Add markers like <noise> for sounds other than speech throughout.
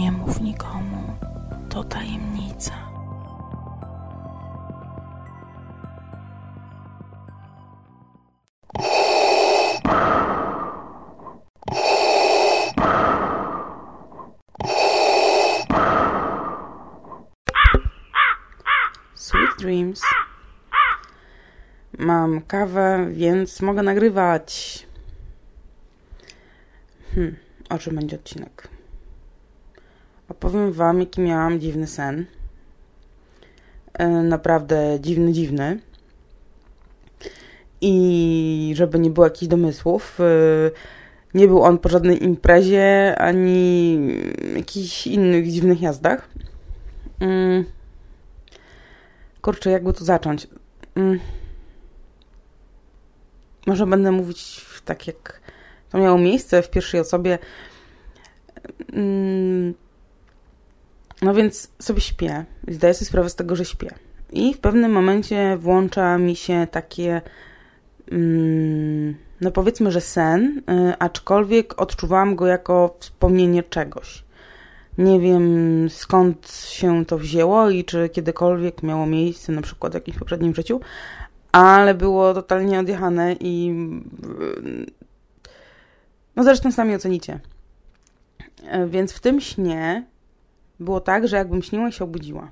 Nie mów nikomu, to tajemnica. Sweet Dreams. Mam kawę, więc mogę nagrywać. Hmm, o czym będzie odcinek? Opowiem wam, jaki miałam dziwny sen. E, naprawdę dziwny, dziwny. I żeby nie było jakichś domysłów, e, nie był on po żadnej imprezie, ani jakichś innych dziwnych jazdach. Mm. Kurczę, jakby tu zacząć? Mm. Może będę mówić tak, jak to miało miejsce w pierwszej osobie. No więc sobie śpię. Zdaję sobie sprawę z tego, że śpię. I w pewnym momencie włącza mi się takie, mm, no powiedzmy, że sen, y, aczkolwiek odczuwałam go jako wspomnienie czegoś. Nie wiem skąd się to wzięło i czy kiedykolwiek miało miejsce, na przykład w jakimś poprzednim życiu, ale było totalnie odjechane i no zresztą sami ocenicie. E, Więc w tym śnie było tak, że jakbym śniła i się obudziła.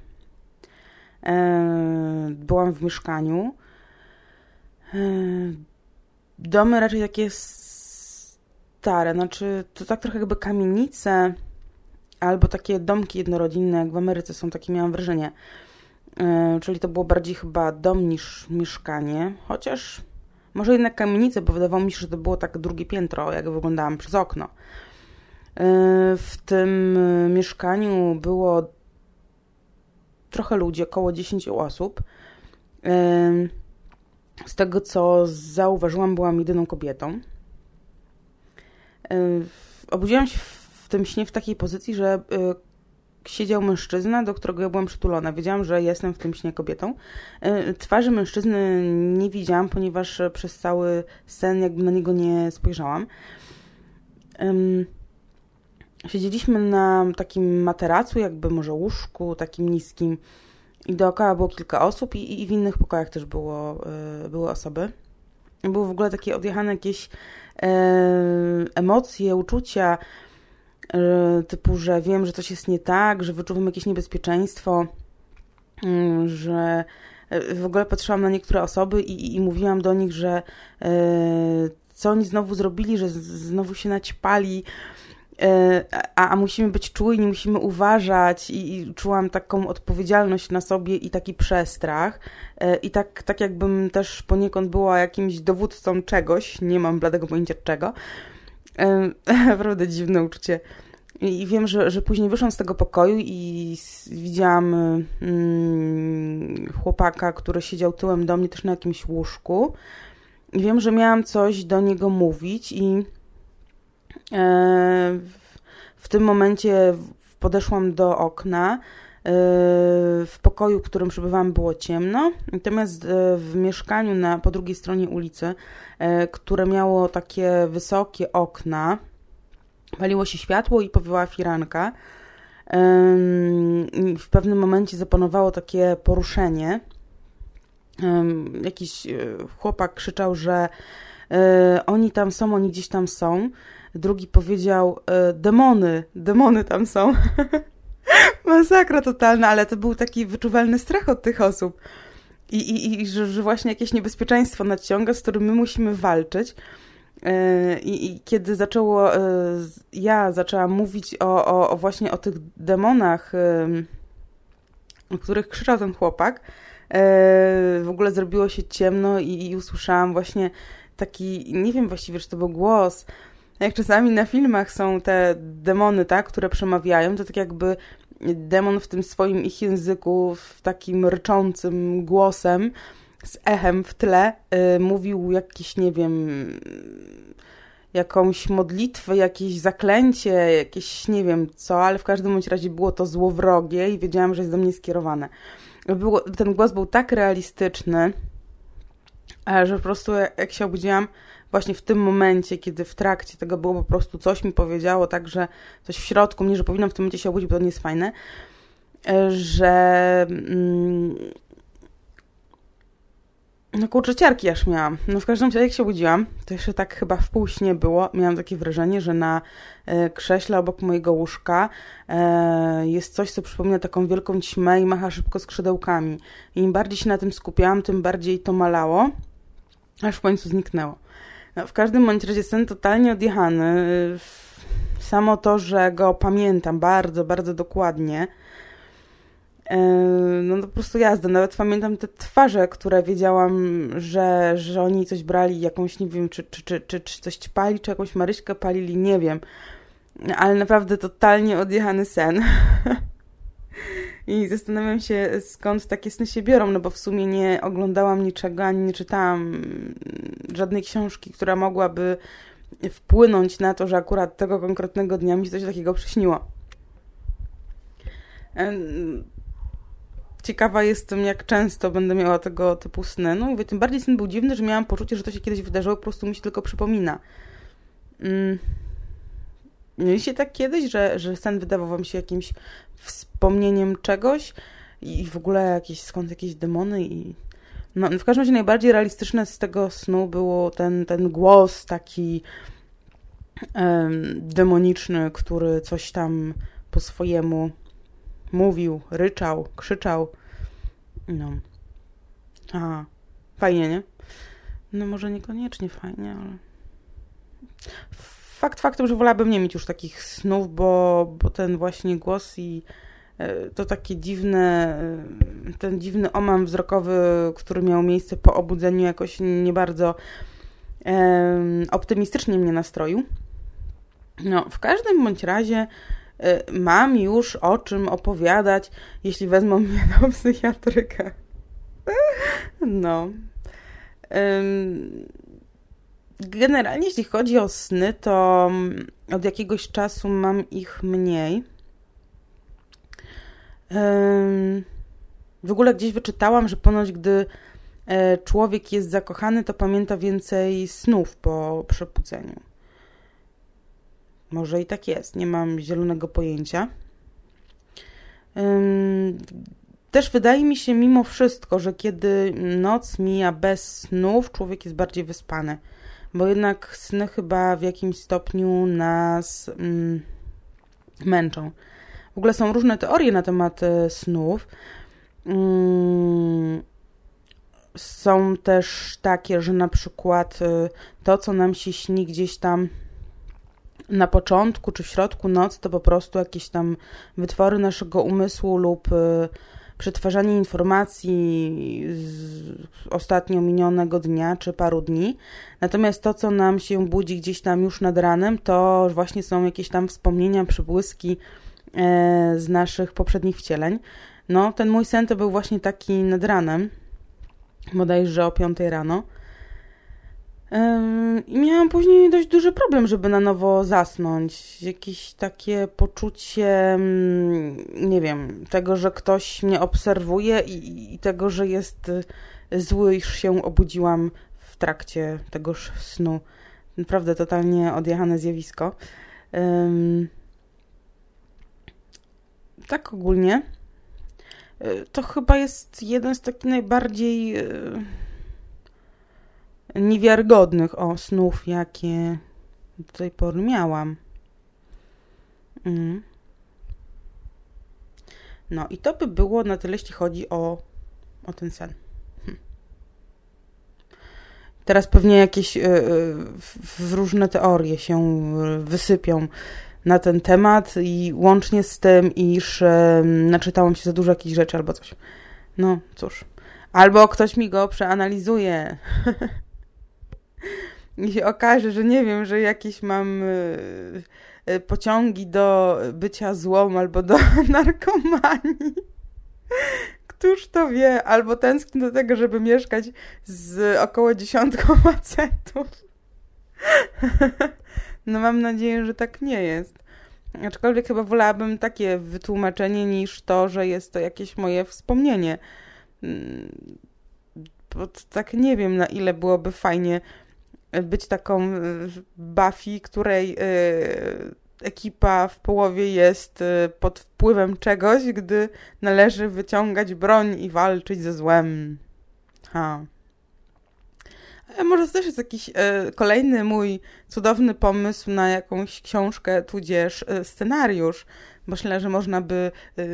E, Byłam w mieszkaniu. E, Domy raczej takie stare, znaczy to tak trochę jakby kamienice albo takie domki jednorodzinne, jak w Ameryce są, takie miałam wrażenie. E, Czyli to było bardziej chyba dom niż mieszkanie, chociaż może jednak kamienice, bo wydawało mi się, że to było tak drugie piętro, jak wyglądałam przez okno. E, W tym e, mieszkaniu było trochę ludzi, około 10 osób. E, Z tego co zauważyłam, byłam jedyną kobietą. Obudziłam się w tym śnie w takiej pozycji, że siedział mężczyzna, do którego ja byłam przytulona. Wiedziałam, że jestem w tym śnie kobietą. Twarzy mężczyzny nie widziałam, ponieważ przez cały sen jakby na niego nie spojrzałam. Siedzieliśmy na takim materacu, jakby może łóżku, takim niskim. I dookoła było kilka osób i, i w innych pokojach też było, e, były osoby. Były w ogóle takie odjechane jakieś e, emocje, uczucia, e, typu, że wiem, że coś jest nie tak, że wyczuwam jakieś niebezpieczeństwo, mm, że w ogóle patrzyłam na niektóre osoby i, i mówiłam do nich, że co oni znowu zrobili, że z, znowu się naćpali, a, a musimy być czujni, musimy uważać i, i czułam taką odpowiedzialność na sobie i taki przestrach e, i tak, tak jakbym też poniekąd była jakimś dowódcą czegoś, nie mam bladego pojęcia czego. E, <laughs> Naprawdę dziwne uczucie. I wiem, że, że później wyszłam z tego pokoju i widziałam mm, chłopaka, który siedział tyłem do mnie też na jakimś łóżku. I wiem, że miałam coś do niego mówić i e, w, w tym momencie podeszłam do okna. E, W pokoju, w którym przebywałam, było ciemno, natomiast e, w mieszkaniu na, po drugiej stronie ulicy, e, które miało takie wysokie okna, paliło się światło i powiewała firanka. W pewnym momencie zapanowało takie poruszenie. Jakiś e, chłopak krzyczał, że e, oni tam są, oni gdzieś tam są. Drugi powiedział, e, demony, demony tam są. <laughs> Masakra totalna, ale to był taki wyczuwalny strach od tych osób. I, i, i że, że właśnie jakieś niebezpieczeństwo nadciąga, z którym my musimy walczyć. E, I, I kiedy zaczęło, e, ja zaczęłam mówić o, o, o właśnie o tych demonach, em, o których krzyczał ten chłopak, w ogóle zrobiło się ciemno i, i usłyszałam właśnie taki, nie wiem właściwie, czy to był głos, jak czasami na filmach są te demony, tak, które przemawiają, to tak jakby demon w tym swoim ich języku, w takim ryczącym głosem, z echem w tle, y, mówił jakieś, nie wiem, jakąś modlitwę, jakieś zaklęcie, jakieś nie wiem co, ale w każdym bądź razie było to złowrogie i wiedziałam, że jest do mnie skierowane. Było, ten głos był tak realistyczny, e, że po prostu jak się obudziłam, właśnie w tym momencie, kiedy w trakcie tego było po prostu coś mi powiedziało, tak, że coś w środku mnie, że powinnam w tym momencie się obudzić, bo to nie jest fajne, e, że mm, no kurczę, ciarki aż miałam. No w każdym razie jak się budziłam, to jeszcze tak chyba w pół śnie było. Miałam takie wrażenie, że na e, krześle obok mojego łóżka e, jest coś, co przypomina taką wielką ćmę i macha szybko skrzydełkami. I im bardziej się na tym skupiałam, tym bardziej to malało, aż w końcu zniknęło. No, w każdym bądź razie sen totalnie odjechany. Samo to, że go pamiętam bardzo, bardzo dokładnie, no to po prostu jazda. Nawet pamiętam te twarze, które wiedziałam, że, że oni coś brali, jakąś, nie wiem, czy, czy, czy, czy, czy coś ćpali, czy jakąś maryśkę palili, nie wiem. Ale naprawdę totalnie odjechany sen. <laughs> I zastanawiam się, skąd takie sny się biorą, no bo w sumie nie oglądałam niczego, ani nie czytałam żadnej książki, która mogłaby wpłynąć na to, że akurat tego konkretnego dnia mi się coś takiego przyśniło. Ciekawa jestem, jak często będę miała tego typu sny. No mówię, tym bardziej sen był dziwny, że miałam poczucie, że to się kiedyś wydarzyło, po prostu mi się tylko przypomina. Mm. Mieliście tak kiedyś, że, że sen wydawał wam się jakimś wspomnieniem czegoś i w ogóle jakieś, skąd jakieś demony i... No, w każdym razie najbardziej realistyczne z tego snu było ten, ten głos taki um, demoniczny, który coś tam po swojemu mówił, ryczał, krzyczał. No. Aha. Fajnie, nie? No może niekoniecznie fajnie, ale... Fakt faktem, że wolałabym nie mieć już takich snów, bo, bo ten właśnie głos i e, to takie dziwne, e, ten dziwny omam wzrokowy, który miał miejsce po obudzeniu, jakoś nie bardzo um, optymistycznie mnie nastroił. No, w każdym bądź razie Y, mam już o czym opowiadać, jeśli wezmą mnie do psychiatryka. <laughs> No. Generalnie, jeśli chodzi o sny, to od jakiegoś czasu mam ich mniej. W ogóle gdzieś wyczytałam, że ponoć gdy e, człowiek jest zakochany, to pamięta więcej snów po przebudzeniu. Może i tak jest, nie mam zielonego pojęcia. Też wydaje mi się mimo wszystko, że kiedy noc mija bez snów, człowiek jest bardziej wyspany, bo jednak sny chyba w jakimś stopniu nas mm, męczą. W ogóle są różne teorie na temat e, snów. Mm, są też takie, że na przykład e, to, co nam się śni gdzieś tam na początku czy w środku nocy to po prostu jakieś tam wytwory naszego umysłu lub y, przetwarzanie informacji z ostatnio minionego dnia czy paru dni. Natomiast to, co nam się budzi gdzieś tam już nad ranem, to właśnie są jakieś tam wspomnienia, przybłyski e, z naszych poprzednich wcieleń. No, ten mój sen to był właśnie taki nad ranem, bodajże o 5 rano. I miałam później dość duży problem, żeby na nowo zasnąć. Jakieś takie poczucie, mm, nie wiem, tego, że ktoś mnie obserwuje i, i tego, że jest y, zły, iż się obudziłam w trakcie tegoż snu. Naprawdę totalnie odjechane zjawisko. tak ogólnie. Y, to chyba jest jeden z takich najbardziej y, niewiarygodnych o snów, jakie do tej pory miałam. Mm. No i to by było na tyle, jeśli chodzi o, o ten sen. Hm. Teraz pewnie jakieś y, y, różne teorie się wysypią na ten temat i łącznie z tym, iż y, naczytałam się za dużo jakichś rzeczy albo coś. No cóż. Albo ktoś mi go przeanalizuje. <laughs> i się okaże, że nie wiem, że jakieś mam y, y, pociągi do bycia złą albo do <laughs> narkomanii. Któż to wie? Albo tęsknię do tego, żeby mieszkać z około dziesiątką <laughs> facetów. <laughs> No mam nadzieję, że tak nie jest. Aczkolwiek chyba wolałabym takie wytłumaczenie niż to, że jest to jakieś moje wspomnienie. Mm, bo tak nie wiem, na ile byłoby fajnie być taką e, Buffy, której e, ekipa w połowie jest pod wpływem czegoś, gdy należy wyciągać broń i walczyć ze złem. Ha. Może to też jest jakiś e, kolejny mój cudowny pomysł na jakąś książkę, tudzież e, scenariusz. Myślę, że można by e,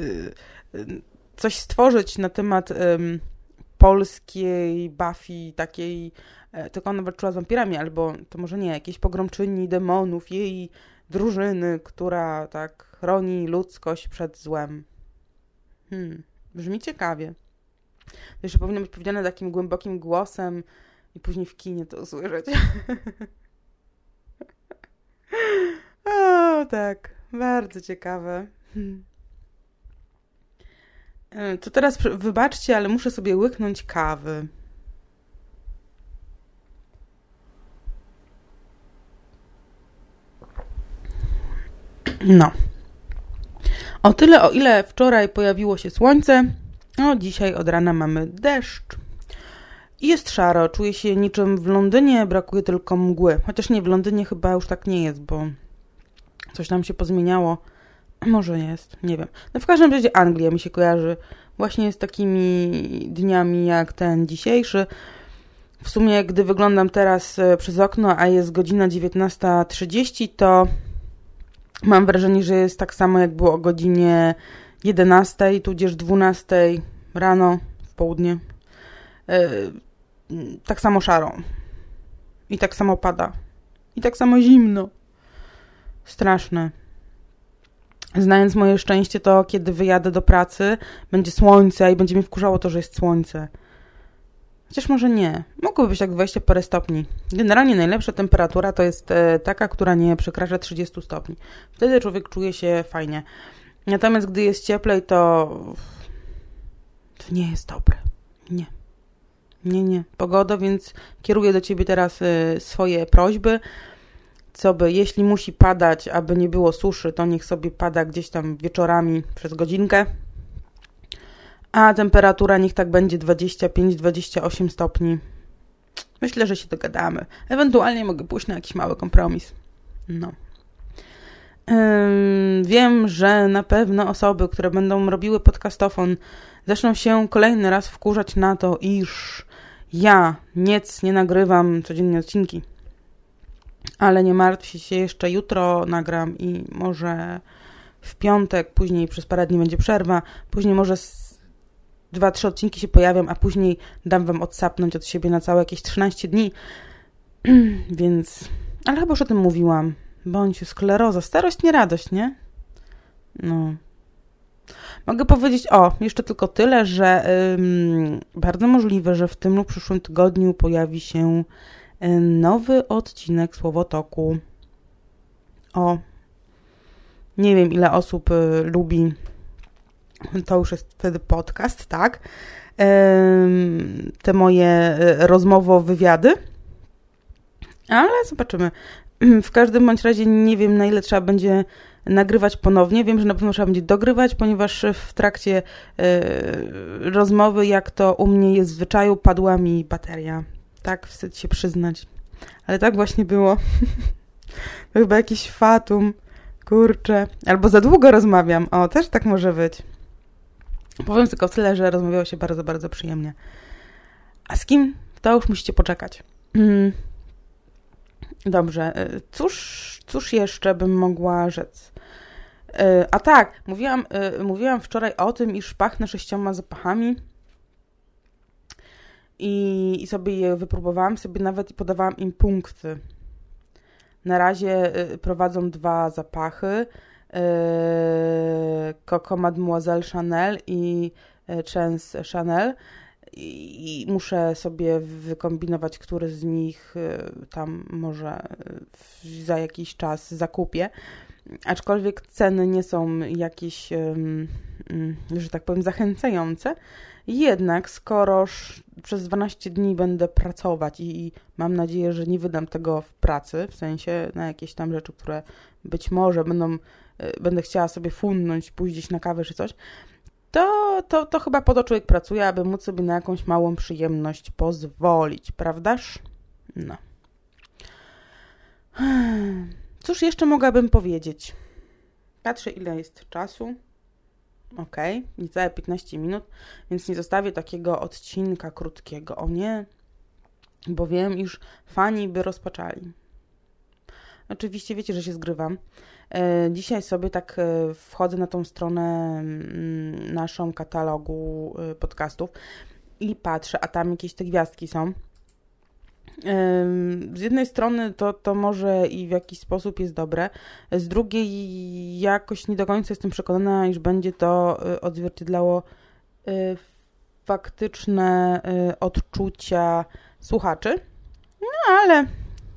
coś stworzyć na temat polskiej Buffy, takiej, tylko ona walczyła z wampirami, albo to może nie, jakiejś pogromczyni demonów, jej drużyny, która tak chroni ludzkość przed złem. Hmm, brzmi ciekawie. Jeszcze powinno być powiedziane takim głębokim głosem i później w kinie to usłyszeć. <laughs> o, tak. Bardzo ciekawe. Hmm. E, to teraz wybaczcie, ale muszę sobie łyknąć kawy. No. O tyle, o ile wczoraj pojawiło się słońce, o dzisiaj od rana mamy deszcz. Jest szaro, czuję się niczym w Londynie, brakuje tylko mgły. Chociaż nie, w Londynie chyba już tak nie jest, bo coś tam się pozmieniało. Może jest, nie wiem. No w każdym razie Anglia mi się kojarzy właśnie z takimi dniami jak ten dzisiejszy. W sumie, gdy wyglądam teraz e, przez okno, a jest godzina 19.30, to mam wrażenie, że jest tak samo jak było o godzinie 11, tudzież 12 rano, w południe. E, tak samo szaro. I tak samo pada. I tak samo zimno. Straszne. Znając moje szczęście, to kiedy wyjadę do pracy, będzie słońce i będzie mi wkurzało to, że jest słońce. Chociaż może nie. Mogłoby być tak 20 parę stopni. Generalnie najlepsza temperatura to jest e, taka, która nie przekracza 30 stopni. Wtedy człowiek czuje się fajnie. Natomiast gdy jest cieplej, to to nie jest dobre. Nie. Nie, nie. Pogoda, więc kieruję do ciebie teraz y, swoje prośby. Co by, jeśli musi padać, aby nie było suszy, to niech sobie pada gdzieś tam wieczorami przez godzinkę. A temperatura niech tak będzie 25-28 stopni. Myślę, że się dogadamy. Ewentualnie mogę pójść na jakiś mały kompromis. No. Wiem, że na pewno osoby, które będą robiły podcastofon, zaczną się kolejny raz wkurzać na to, iż ja nic nie nagrywam codziennie odcinki. Ale nie martw się, jeszcze jutro nagram i może w piątek, później przez parę dni będzie przerwa, później może dwa, trzy odcinki się pojawią, a później dam wam odsapnąć od siebie na całe jakieś 13 dni. <clears throat> Więc, ale chyba już o tym mówiłam. Bądź skleroza, starość, nie radość, nie? No. Mogę powiedzieć, o, jeszcze tylko tyle, że ym, bardzo możliwe, że w tym lub przyszłym tygodniu pojawi się nowy odcinek Słowotoku. O, nie wiem ile osób y, lubi, <clears throat> to już jest wtedy podcast, tak? Te moje y, rozmowo-wywiady. Ale zobaczymy. <clears throat> W każdym bądź razie nie wiem, na ile trzeba będzie nagrywać ponownie. Wiem, że na pewno trzeba będzie dogrywać, ponieważ w trakcie y, rozmowy, jak to u mnie jest w zwyczaju, padła mi bateria. Tak, wstyd się przyznać. Ale tak właśnie było. <laughs> chyba jakiś fatum. Kurczę. Albo za długo rozmawiam. O, też tak może być. Powiem tylko tyle, że rozmawiało się bardzo, bardzo przyjemnie. A z kim? To już musicie poczekać. <clears throat> Dobrze. Y, cóż, cóż jeszcze bym mogła rzec? Y, a tak, mówiłam, y, mówiłam wczoraj o tym, iż pachnę sześcioma zapachami i, i sobie je wypróbowałam, sobie nawet podawałam im punkty. Na razie prowadzą dwa zapachy. Coco Mademoiselle Chanel i Chance Chanel i muszę sobie wykombinować, który z nich y, tam może za jakiś czas zakupię. Aczkolwiek ceny nie są jakieś, że tak powiem, zachęcające. Jednak skoro przez 12 dni będę pracować i mam nadzieję, że nie wydam tego w pracy, w sensie na jakieś tam rzeczy, które być może będą, y, będę chciała sobie fundnąć, pójść gdzieś na kawę czy coś, to, to, to chyba po to człowiek pracuje, aby móc sobie na jakąś małą przyjemność pozwolić, prawdaż? No. Cóż jeszcze mogłabym powiedzieć? Patrzę, ile jest czasu. Ok, niecałe 15 minut, więc nie zostawię takiego odcinka krótkiego. O nie, bo wiem, iż fani by rozpaczali. Oczywiście wiecie, że się zgrywam. E, dzisiaj sobie tak e, wchodzę na tą stronę mm, naszą katalogu e, podcastów i patrzę, a tam jakieś te gwiazdki są. Z jednej strony to, to może i w jakiś sposób jest dobre, z drugiej jakoś nie do końca jestem przekonana, iż będzie to odzwierciedlało faktyczne odczucia słuchaczy. No ale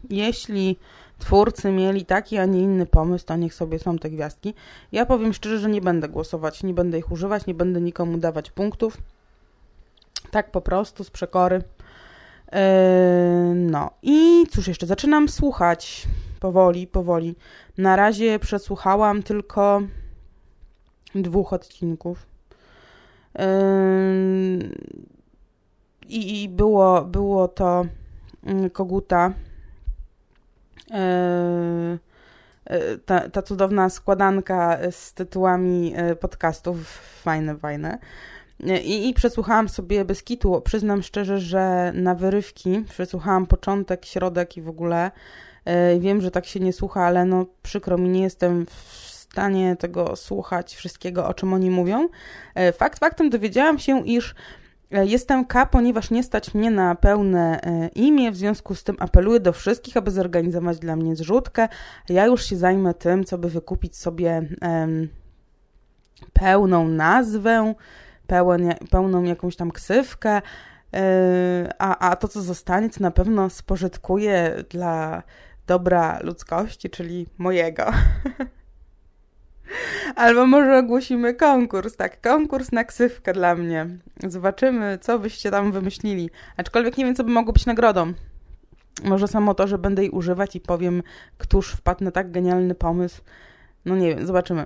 jeśli twórcy mieli taki, a nie inny pomysł, to niech sobie są te gwiazdki. Ja powiem szczerze, że nie będę głosować, nie będę ich używać, nie będę nikomu dawać punktów. Tak po prostu, z przekory. Yy, no i cóż jeszcze, zaczynam słuchać powoli, powoli. Na razie przesłuchałam tylko dwóch odcinków. Yy, I, było, było to mm, Koguta ta, ta cudowna składanka z tytułami e, podcastów, fajne, fajne. I, I przesłuchałam sobie bez kitu. Przyznam szczerze, że na wyrywki przesłuchałam początek, środek i w ogóle. Wiem, że tak się nie słucha, ale no przykro mi, nie jestem w stanie tego słuchać wszystkiego, o czym oni mówią. Fakt faktem dowiedziałam się, iż E, jestem K, ponieważ nie stać mnie na pełne e, imię, w związku z tym apeluję do wszystkich, aby zorganizować dla mnie zrzutkę. Ja już się zajmę tym, co by wykupić sobie pełną nazwę, pełen, pełną jakąś tam ksywkę, yy, a, a to, co zostanie, to na pewno spożytkuje dla dobra ludzkości, czyli mojego. <laughs> Albo może ogłosimy konkurs, tak, konkurs na ksywkę dla mnie. Zobaczymy, co byście tam wymyślili. Aczkolwiek nie wiem, co by mogło być nagrodą. Może samo to, że będę jej używać i powiem, któż wpadł na tak genialny pomysł. No nie wiem, zobaczymy.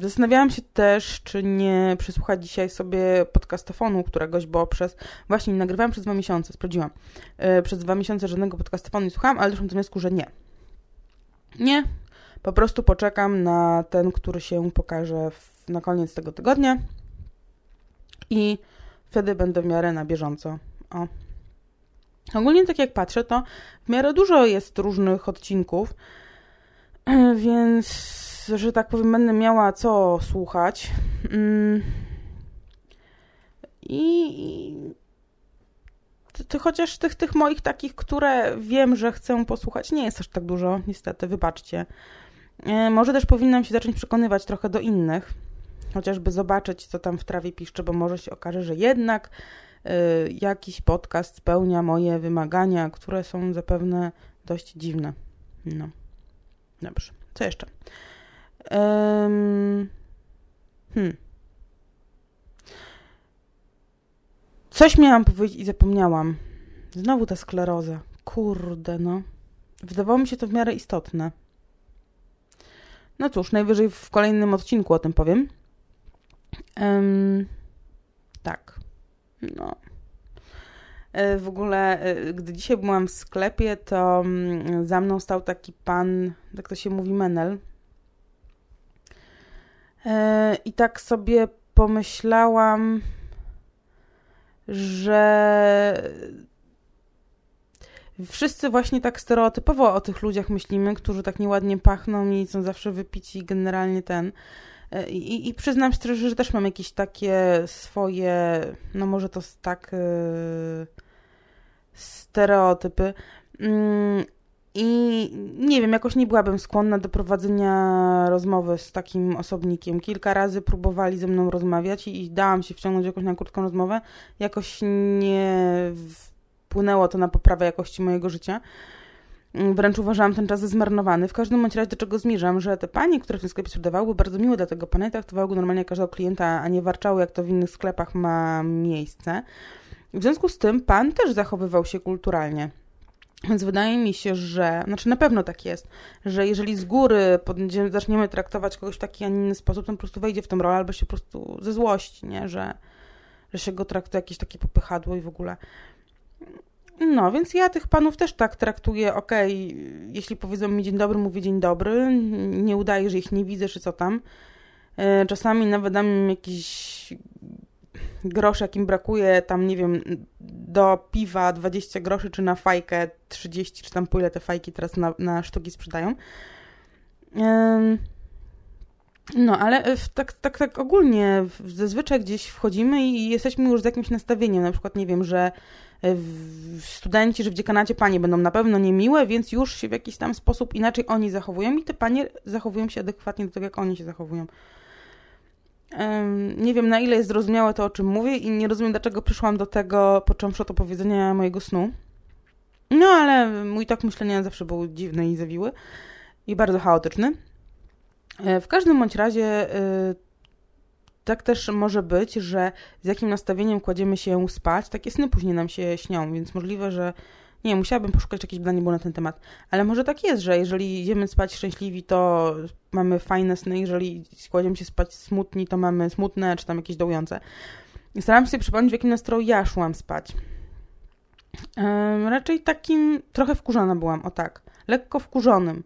zastanawiałam się też, czy nie przysłuchać dzisiaj sobie podcastofonu któregoś, bo przez... Właśnie, nagrywałam przez dwa miesiące, sprawdziłam. Yy, przez dwa miesiące żadnego podcastofonu nie słuchałam, ale doszłam do wniosku, że nie. Nie, po prostu poczekam na ten, który się pokaże w, na koniec tego tygodnia i wtedy będę w miarę na bieżąco. O. Ogólnie tak jak patrzę, to w miarę dużo jest różnych odcinków, <clears throat> więc, że tak powiem, będę miała co słuchać. Mm. I, to, chociaż tych, tych moich takich, które wiem, że chcę posłuchać, nie jest aż tak dużo, niestety, wybaczcie. E, może też powinnam się zacząć przekonywać trochę do innych, chociażby zobaczyć, co tam w trawie piszczy, bo może się okaże, że jednak y, jakiś podcast spełnia moje wymagania, które są zapewne dość dziwne. No. Dobrze. Co jeszcze? Um, hmm. Coś miałam powiedzieć i zapomniałam. Znowu ta skleroza. Kurde, no. Wydawało mi się to w miarę istotne. No cóż, najwyżej w kolejnym odcinku o tym powiem. Um, tak. No. E, w ogóle, e, gdy dzisiaj byłam w sklepie, to mm, za mną stał taki pan, jak to się mówi, menel. E, I tak sobie pomyślałam, że wszyscy właśnie tak stereotypowo o tych ludziach myślimy, którzy tak nieładnie pachną i są zawsze wypici generalnie ten. E, I, I, przyznam szczerze, że też mam jakieś takie swoje, no może to tak yy, stereotypy. Yy, I nie wiem, jakoś nie byłabym skłonna do prowadzenia rozmowy z takim osobnikiem. Kilka razy próbowali ze mną rozmawiać i, i dałam się wciągnąć jakoś na krótką rozmowę. Jakoś nie wpłynęło to na poprawę jakości mojego życia. Mm, wręcz uważałam ten czas za zmarnowany. W każdym bądź razie do czego zmierzam, że te panie, które w tym sklepie sprzedawały, były bardzo miłe dla tego pana i traktowały go normalnie każdego klienta, a nie warczały, jak to w innych sklepach ma miejsce. W związku z tym pan też zachowywał się kulturalnie. Więc wydaje mi się, że, znaczy na pewno tak jest, że jeżeli z góry zaczniemy traktować kogoś w taki, a nie inny sposób, to on po prostu wejdzie w tę rolę albo się po prostu ze złości, nie? Że, że się go traktuje jakieś takie popychadło i w ogóle. No, więc ja tych panów też tak traktuję, okej, okay, jeśli powiedzą mi dzień dobry, mówię dzień dobry, nie udaję, że ich nie widzę, czy co tam. E, czasami nawet dam im jakiś grosz, jakim brakuje, tam nie wiem, do piwa 20 groszy, czy na fajkę 30, czy tam po ile te fajki teraz na, na sztuki sprzedają. No, ale tak, tak, tak ogólnie zazwyczaj gdzieś wchodzimy i jesteśmy już z jakimś nastawieniem, na przykład nie wiem, że e, studenci, że w dziekanacie panie będą na pewno niemiłe, więc już się w jakiś tam sposób inaczej oni zachowują i te panie zachowują się adekwatnie do tego, jak oni się zachowują. Nie wiem, na ile jest zrozumiałe to, o czym mówię i nie rozumiem, dlaczego przyszłam do tego, począwszy od opowiedzenia mojego snu. No, ale mój tok myślenia zawsze był dziwny i zawiły i bardzo chaotyczny. E, w każdym bądź razie e, tak też może być, że z jakim nastawieniem kładziemy się spać, takie sny później nam się śnią, więc możliwe, że nie, musiałabym poszukać jakieś badania było na ten temat. Ale może tak jest, że jeżeli idziemy spać szczęśliwi, to mamy fajne sny, jeżeli kładziemy się spać smutni, to mamy smutne, czy tam jakieś dołujące. Staram się przypomnieć, w jakim nastroju ja szłam spać. Raczej takim, trochę wkurzona byłam, o tak, lekko wkurzonym,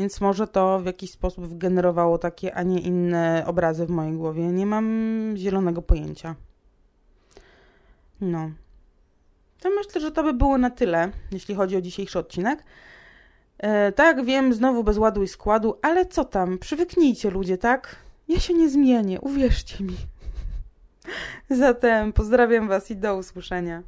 więc może to w jakiś sposób wygenerowało takie, a nie inne obrazy w mojej głowie. Nie mam zielonego pojęcia. No. To myślę, że to by było na tyle, jeśli chodzi o dzisiejszy odcinek. E, tak, wiem, znowu bez ładu i składu, ale co tam? Przywyknijcie ludzie, tak? Ja się nie zmienię, uwierzcie mi. <laughs> Zatem pozdrawiam Was i do usłyszenia.